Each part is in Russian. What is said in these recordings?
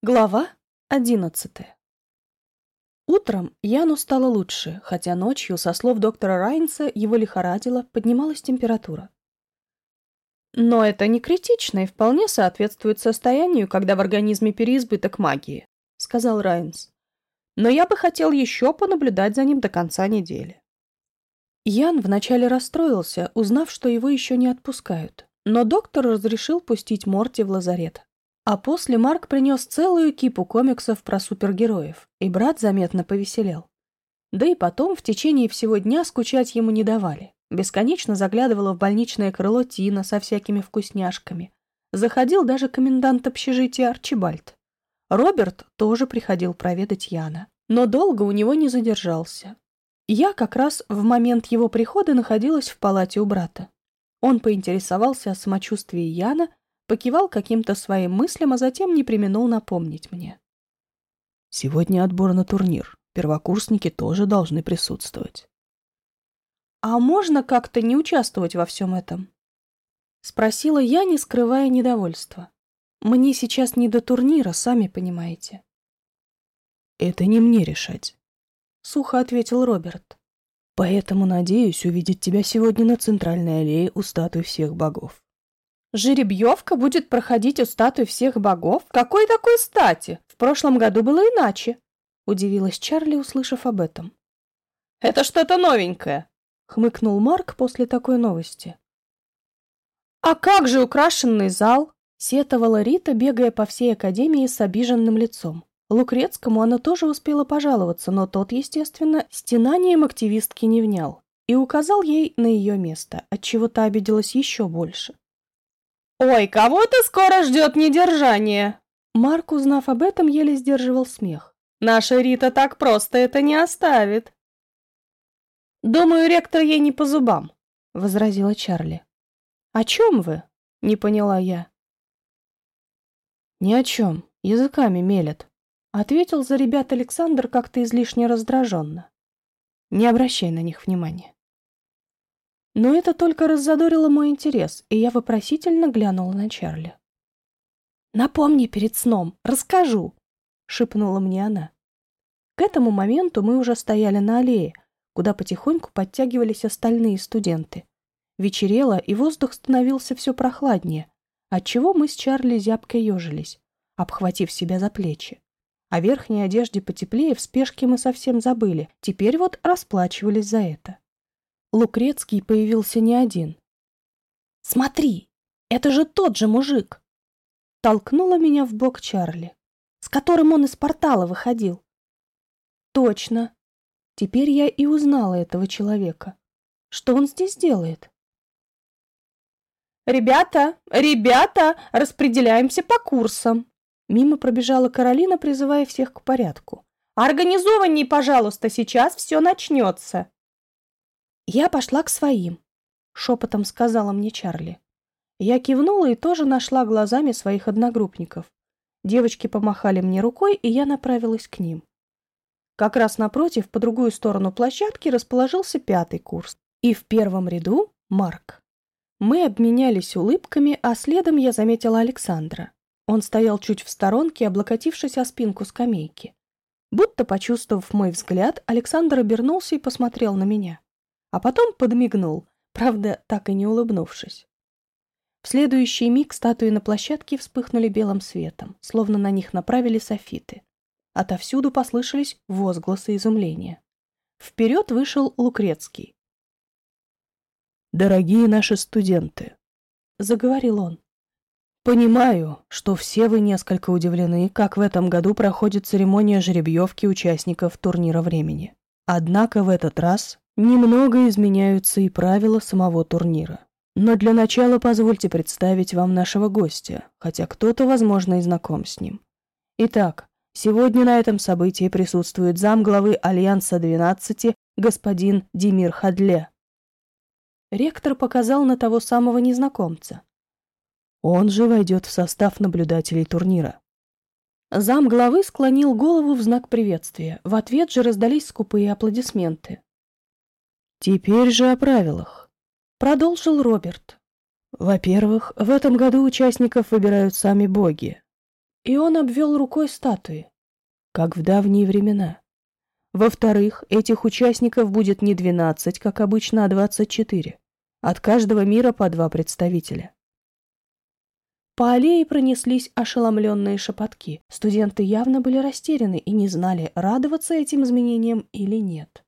Глава одиннадцатая Утром Яну стало лучше, хотя ночью, со слов доктора Райнса, его лихорадило, поднималась температура. Но это не критично и вполне соответствует состоянию, когда в организме переизбыток магии, сказал Райнс. Но я бы хотел еще понаблюдать за ним до конца недели. Ян вначале расстроился, узнав, что его еще не отпускают, но доктор разрешил пустить Морти в лазарет. А после Марк принес целую кипу комиксов про супергероев, и брат заметно повеселел. Да и потом в течение всего дня скучать ему не давали. Бесконечно заглядывала в больничное крыло Тина со всякими вкусняшками. Заходил даже комендант общежития Арчибальд. Роберт тоже приходил проведать Яна, но долго у него не задержался. Я как раз в момент его прихода находилась в палате у брата. Он поинтересовался о самочувствии Яна покивал каким-то своим мыслям, а затем не применул напомнить мне. «Сегодня отбор на турнир. Первокурсники тоже должны присутствовать». «А можно как-то не участвовать во всем этом?» Спросила я, не скрывая недовольства. «Мне сейчас не до турнира, сами понимаете». «Это не мне решать», — сухо ответил Роберт. «Поэтому надеюсь увидеть тебя сегодня на центральной аллее у статуи всех богов. Жеребьевка будет проходить у статуи всех богов? Какой такой стати? В прошлом году было иначе. Удивилась Чарли, услышав об этом. Это что-то новенькое, хмыкнул Марк после такой новости. А как же украшенный зал? Сетовала Рита, бегая по всей академии с обиженным лицом. Лукрецкому она тоже успела пожаловаться, но тот, естественно, стенанием активистки не внял и указал ей на ее место, отчего та обиделась еще больше. «Ой, кого-то скоро ждет недержание!» Марк, узнав об этом, еле сдерживал смех. «Наша Рита так просто это не оставит!» «Думаю, ректор ей не по зубам», — возразила Чарли. «О чем вы?» — не поняла я. «Ни о чем. Языками мелет», — ответил за ребят Александр как-то излишне раздраженно. «Не обращай на них внимания». Но это только раззадорило мой интерес, и я вопросительно глянула на Чарли. «Напомни перед сном, расскажу», — шепнула мне она. К этому моменту мы уже стояли на аллее, куда потихоньку подтягивались остальные студенты. Вечерело, и воздух становился все прохладнее, отчего мы с Чарли зябко ежились, обхватив себя за плечи. О верхней одежде потеплее в спешке мы совсем забыли, теперь вот расплачивались за это. Лукрецкий появился не один. «Смотри, это же тот же мужик!» Толкнула меня в бок Чарли, с которым он из портала выходил. «Точно. Теперь я и узнала этого человека. Что он здесь делает?» «Ребята, ребята, распределяемся по курсам!» Мимо пробежала Каролина, призывая всех к порядку. «Организованней, пожалуйста, сейчас все начнется!» «Я пошла к своим», — шепотом сказала мне Чарли. Я кивнула и тоже нашла глазами своих одногруппников. Девочки помахали мне рукой, и я направилась к ним. Как раз напротив, по другую сторону площадки, расположился пятый курс. И в первом ряду — Марк. Мы обменялись улыбками, а следом я заметила Александра. Он стоял чуть в сторонке, облокотившись о спинку скамейки. Будто почувствовав мой взгляд, Александр обернулся и посмотрел на меня а потом подмигнул, правда, так и не улыбнувшись. В следующий миг статуи на площадке вспыхнули белым светом, словно на них направили софиты. Отовсюду послышались возгласы изумления. Вперед вышел Лукрецкий. «Дорогие наши студенты», — заговорил он, — «понимаю, что все вы несколько удивлены, как в этом году проходит церемония жеребьевки участников турнира времени. Однако в этот раз Немного изменяются и правила самого турнира. Но для начала позвольте представить вам нашего гостя, хотя кто-то, возможно, и знаком с ним. Итак, сегодня на этом событии присутствует зам главы Альянса 12 господин Димир Хадле. Ректор показал на того самого незнакомца. Он же войдет в состав наблюдателей турнира. Зам главы склонил голову в знак приветствия. В ответ же раздались скупые аплодисменты. Теперь же о правилах. Продолжил Роберт. Во-первых, в этом году участников выбирают сами боги. И он обвел рукой статуи, как в давние времена. Во-вторых, этих участников будет не 12, как обычно, а 24. От каждого мира по два представителя. По аллее пронеслись ошеломленные шепотки. Студенты явно были растеряны и не знали, радоваться этим изменениям или нет.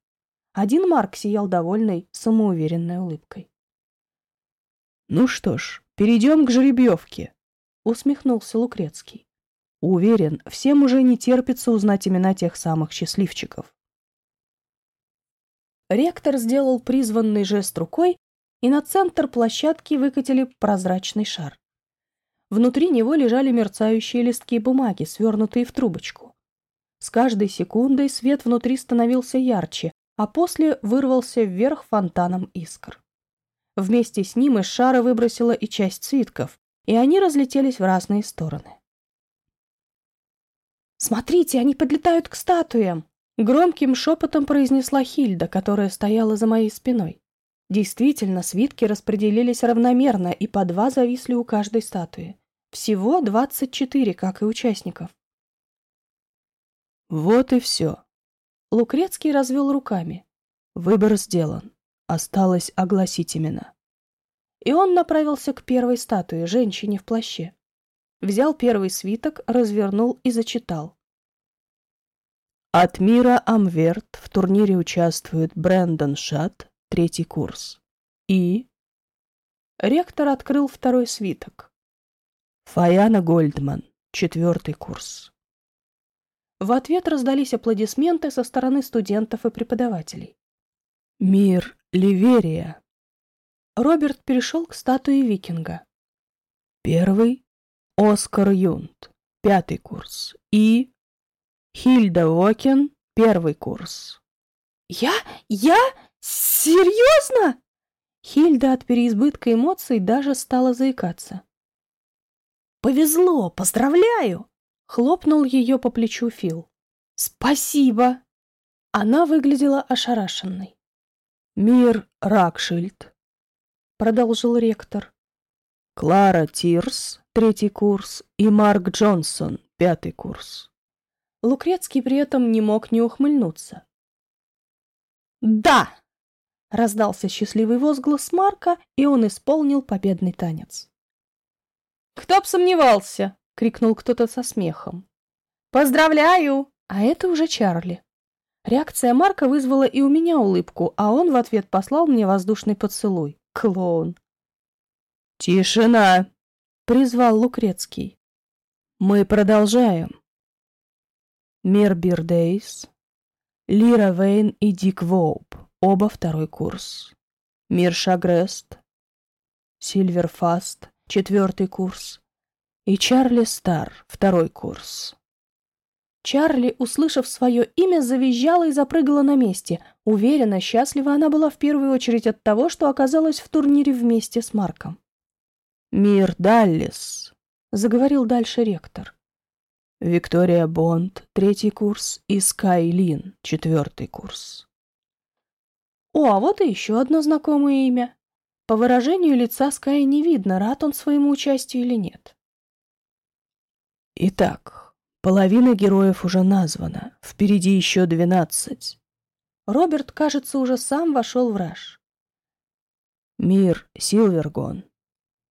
Один Марк сиял довольной, самоуверенной улыбкой. «Ну что ж, перейдем к жеребьевке», — усмехнулся Лукрецкий. «Уверен, всем уже не терпится узнать имена тех самых счастливчиков». Ректор сделал призванный жест рукой, и на центр площадки выкатили прозрачный шар. Внутри него лежали мерцающие листки бумаги, свернутые в трубочку. С каждой секундой свет внутри становился ярче, а после вырвался вверх фонтаном искр. Вместе с ним из шара выбросила и часть свитков, и они разлетелись в разные стороны. «Смотрите, они подлетают к статуям!» Громким шепотом произнесла Хильда, которая стояла за моей спиной. Действительно, свитки распределились равномерно, и по два зависли у каждой статуи. Всего двадцать четыре, как и участников. Вот и все. Лукрецкий развел руками. Выбор сделан. Осталось огласить имена. И он направился к первой статуе, женщине в плаще. Взял первый свиток, развернул и зачитал. От мира Амверт в турнире участвует Брэндон Шат, третий курс. И... Ректор открыл второй свиток. Фаяна Гольдман, четвертый курс. В ответ раздались аплодисменты со стороны студентов и преподавателей. Мир Ливерия. Роберт перешел к статуе викинга. Первый — Оскар Юнт, пятый курс. И Хильда Уокен, первый курс. «Я? Я? Серьезно?» Хильда от переизбытка эмоций даже стала заикаться. «Повезло! Поздравляю!» — хлопнул ее по плечу Фил. «Спасибо!» Она выглядела ошарашенной. Мир Ракшильд, продолжил ректор. Клара Тирс, третий курс, и Марк Джонсон, пятый курс. Лукрецкий при этом не мог не ухмыльнуться. «Да!» — раздался счастливый возглас Марка, и он исполнил победный танец. «Кто б сомневался!» — крикнул кто-то со смехом. «Поздравляю!» А это уже Чарли. Реакция Марка вызвала и у меня улыбку, а он в ответ послал мне воздушный поцелуй. Клоун. «Тишина!» — призвал Лукрецкий. «Мы продолжаем». Мир Бирдейс, Лира Вейн и Дик Воуп, оба второй курс. Мир Шагрест, Сильверфаст, четвертый курс. И Чарли Стар, второй курс. Чарли, услышав свое имя, завизжала и запрыгала на месте. Уверена, счастлива она была в первую очередь от того, что оказалась в турнире вместе с Марком. «Мир Даллис», — заговорил дальше ректор. «Виктория Бонд, третий курс, и Скай Лин, четвертый курс». О, а вот и еще одно знакомое имя. По выражению лица Скай не видно, рад он своему участию или нет. Итак, Половина героев уже названа, впереди еще двенадцать. Роберт, кажется, уже сам вошел в раж. Мир Силвергон,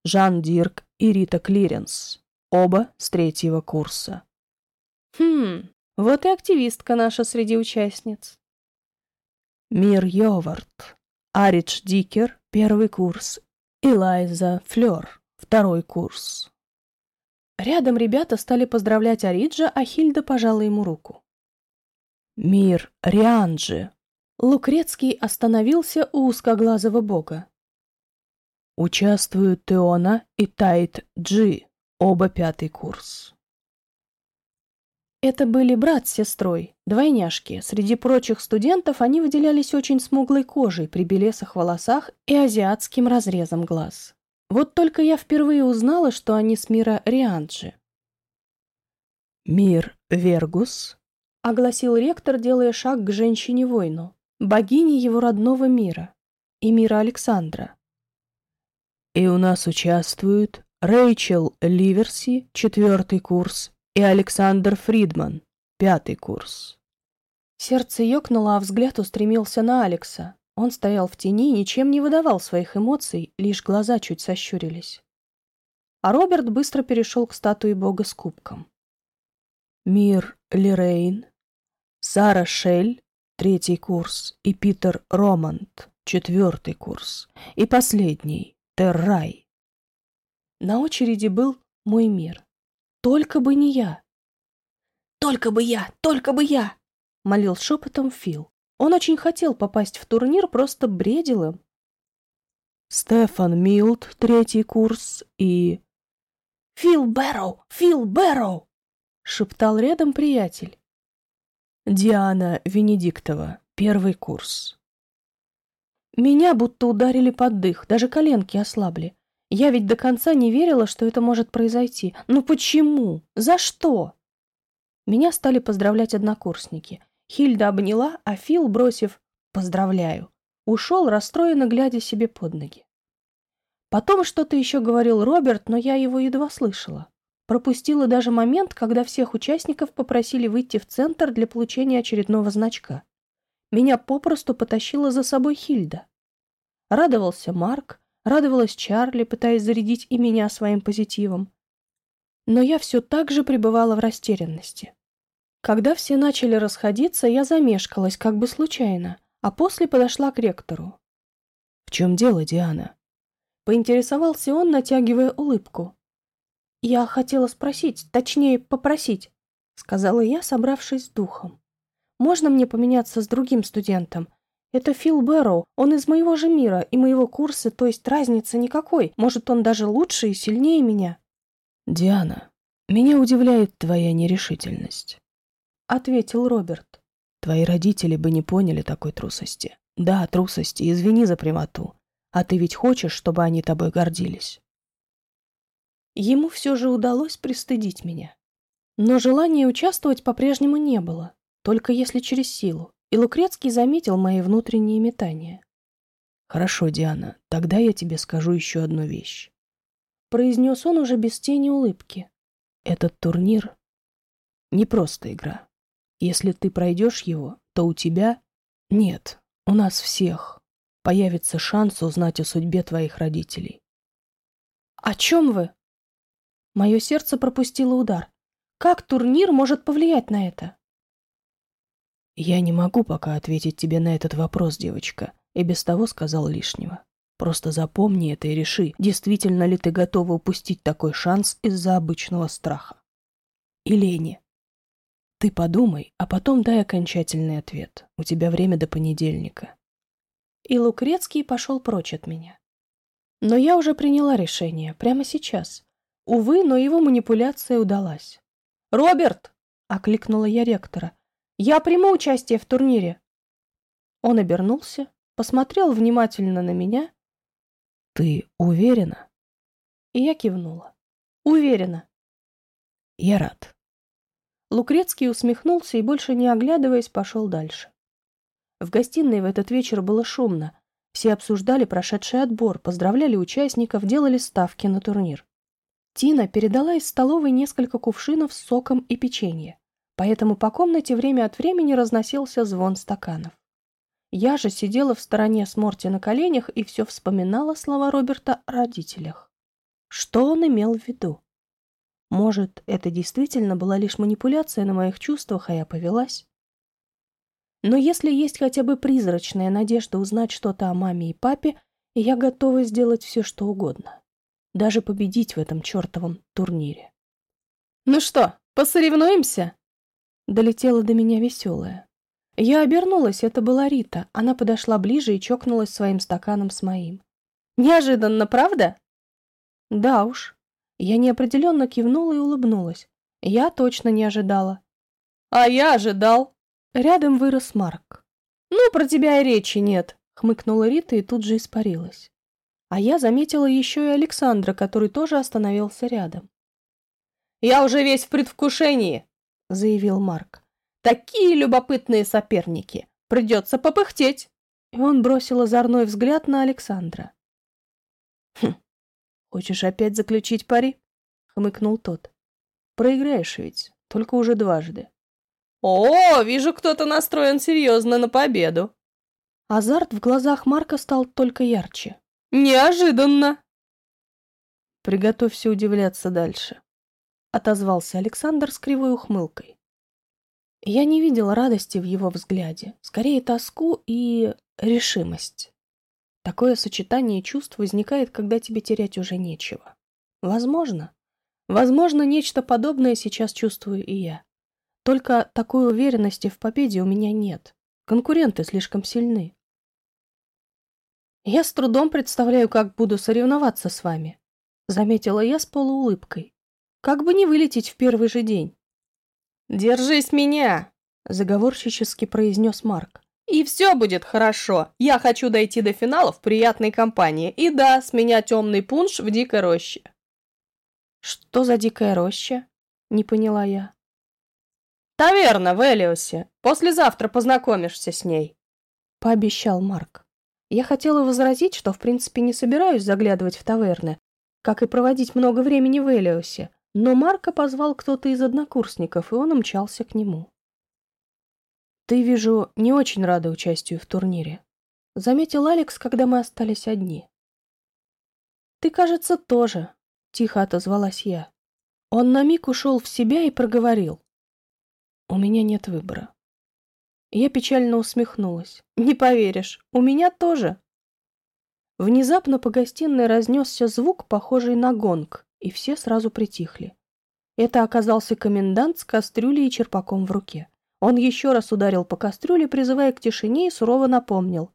Жан Дирк и Рита Клиренс, оба с третьего курса. Хм, вот и активистка наша среди участниц. Мир Йовард, Аридж Дикер, первый курс, и Лайза Флёр, второй курс. Рядом ребята стали поздравлять Ариджа, а Хильда пожала ему руку. «Мир Рианджи!» Лукрецкий остановился у узкоглазого бога. Участвуют Теона и Тайт Джи, оба пятый курс. Это были брат с сестрой, двойняшки. Среди прочих студентов они выделялись очень смуглой кожей при белесых волосах и азиатским разрезом глаз. Вот только я впервые узнала, что они с мира Рианджи. «Мир Вергус», — огласил ректор, делая шаг к женщине-воину, богине его родного мира и мира Александра. «И у нас участвуют Рэйчел Ливерси, четвертый курс, и Александр Фридман, пятый курс. Сердце ёкнуло, а взгляд устремился на Алекса. Он стоял в тени, ничем не выдавал своих эмоций, лишь глаза чуть сощурились. А Роберт быстро перешел к статуе бога с кубком. Мир Лирейн, Сара Шель, третий курс, и Питер Романт, четвертый курс, и последний, Террай. На очереди был мой мир. Только бы не я. «Только бы я! Только бы я!» — молил шепотом Фил. Он очень хотел попасть в турнир, просто бредил им. Стефан Милд, третий курс, и... «Фил Бэрроу! Фил Бэрроу!» — шептал рядом приятель. Диана Венедиктова, первый курс. Меня будто ударили под дых, даже коленки ослабли. Я ведь до конца не верила, что это может произойти. Ну почему? За что? Меня стали поздравлять однокурсники. Хильда обняла, а Фил, бросив «поздравляю», ушел, расстроенно глядя себе под ноги. Потом что-то еще говорил Роберт, но я его едва слышала. Пропустила даже момент, когда всех участников попросили выйти в центр для получения очередного значка. Меня попросту потащила за собой Хильда. Радовался Марк, радовалась Чарли, пытаясь зарядить и меня своим позитивом. Но я все так же пребывала в растерянности. Когда все начали расходиться, я замешкалась, как бы случайно, а после подошла к ректору. «В чем дело, Диана?» Поинтересовался он, натягивая улыбку. «Я хотела спросить, точнее, попросить», — сказала я, собравшись с духом. «Можно мне поменяться с другим студентом? Это Фил Бэрроу, он из моего же мира и моего курса, то есть разницы никакой. Может, он даже лучше и сильнее меня». «Диана, меня удивляет твоя нерешительность ответил Роберт. Твои родители бы не поняли такой трусости. Да, трусости, извини за прямоту. А ты ведь хочешь, чтобы они тобой гордились? Ему все же удалось пристыдить меня. Но желания участвовать по-прежнему не было, только если через силу, и Лукрецкий заметил мои внутренние метания. «Хорошо, Диана, тогда я тебе скажу еще одну вещь», — произнес он уже без тени улыбки. «Этот турнир — не просто игра. Если ты пройдешь его, то у тебя... Нет, у нас всех появится шанс узнать о судьбе твоих родителей. О чем вы? Мое сердце пропустило удар. Как турнир может повлиять на это? Я не могу пока ответить тебе на этот вопрос, девочка, и без того сказал лишнего. Просто запомни это и реши, действительно ли ты готова упустить такой шанс из-за обычного страха. И лени. Ты подумай, а потом дай окончательный ответ. У тебя время до понедельника. И Лукрецкий пошел прочь от меня. Но я уже приняла решение, прямо сейчас. Увы, но его манипуляция удалась. «Роберт!» — окликнула я ректора. «Я приму участие в турнире!» Он обернулся, посмотрел внимательно на меня. «Ты уверена?» И я кивнула. «Уверена». «Я рад. Лукрецкий усмехнулся и, больше не оглядываясь, пошел дальше. В гостиной в этот вечер было шумно. Все обсуждали прошедший отбор, поздравляли участников, делали ставки на турнир. Тина передала из столовой несколько кувшинов с соком и печенье, поэтому по комнате время от времени разносился звон стаканов. Я же сидела в стороне с Морти на коленях и все вспоминала слова Роберта о родителях. Что он имел в виду? Может, это действительно была лишь манипуляция на моих чувствах, а я повелась? Но если есть хотя бы призрачная надежда узнать что-то о маме и папе, я готова сделать все, что угодно. Даже победить в этом чертовом турнире. «Ну что, посоревнуемся?» Долетела до меня веселая. Я обернулась, это была Рита. Она подошла ближе и чокнулась своим стаканом с моим. «Неожиданно, правда?» «Да уж», я неопределенно кивнула и улыбнулась. Я точно не ожидала. «А я ожидал!» Рядом вырос Марк. «Ну, про тебя и речи нет!» Хмыкнула Рита и тут же испарилась. А я заметила еще и Александра, который тоже остановился рядом. «Я уже весь в предвкушении!» — заявил Марк. «Такие любопытные соперники! Придется попыхтеть!» И он бросил озорной взгляд на Александра. «Хм, «Хочешь опять заключить пари?» — хмыкнул тот. Проиграешь ведь, только уже дважды. О, вижу, кто-то настроен серьезно на победу. Азарт в глазах Марка стал только ярче. Неожиданно. Приготовься удивляться дальше, отозвался Александр с кривой ухмылкой. Я не видел радости в его взгляде, скорее тоску и решимость. Такое сочетание чувств возникает, когда тебе терять уже нечего. Возможно. Возможно, нечто подобное сейчас чувствую и я. Только такой уверенности в победе у меня нет. Конкуренты слишком сильны. Я с трудом представляю, как буду соревноваться с вами, заметила я с полуулыбкой. Как бы не вылететь в первый же день. Держись меня, заговорщически произнес Марк. И все будет хорошо. Я хочу дойти до финала в приятной компании. И да, с меня темный пунш в дикой роще. Что за дикая роща? Не поняла я. Таверна в Элиосе. Послезавтра познакомишься с ней. Пообещал Марк. Я хотела возразить, что в принципе не собираюсь заглядывать в таверны, как и проводить много времени в Элиосе, но Марка позвал кто-то из однокурсников, и он умчался к нему. «Ты, вижу, не очень рада участию в турнире», — заметил Алекс, когда мы остались одни. «Ты, кажется, тоже», — тихо отозвалась я. Он на миг ушел в себя и проговорил. «У меня нет выбора». Я печально усмехнулась. «Не поверишь, у меня тоже». Внезапно по гостиной разнесся звук, похожий на гонг, и все сразу притихли. Это оказался комендант с кастрюлей и черпаком в руке. Он еще раз ударил по кастрюле, призывая к тишине, и сурово напомнил.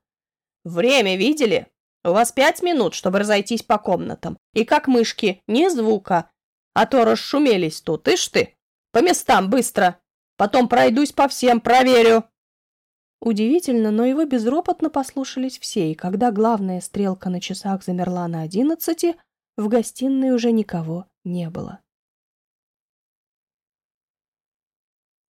«Время видели? У вас пять минут, чтобы разойтись по комнатам. И как мышки, ни звука. А то расшумелись тут, ишь ты. По местам, быстро. Потом пройдусь по всем, проверю». Удивительно, но его безропотно послушались все, и когда главная стрелка на часах замерла на одиннадцати, в гостиной уже никого не было.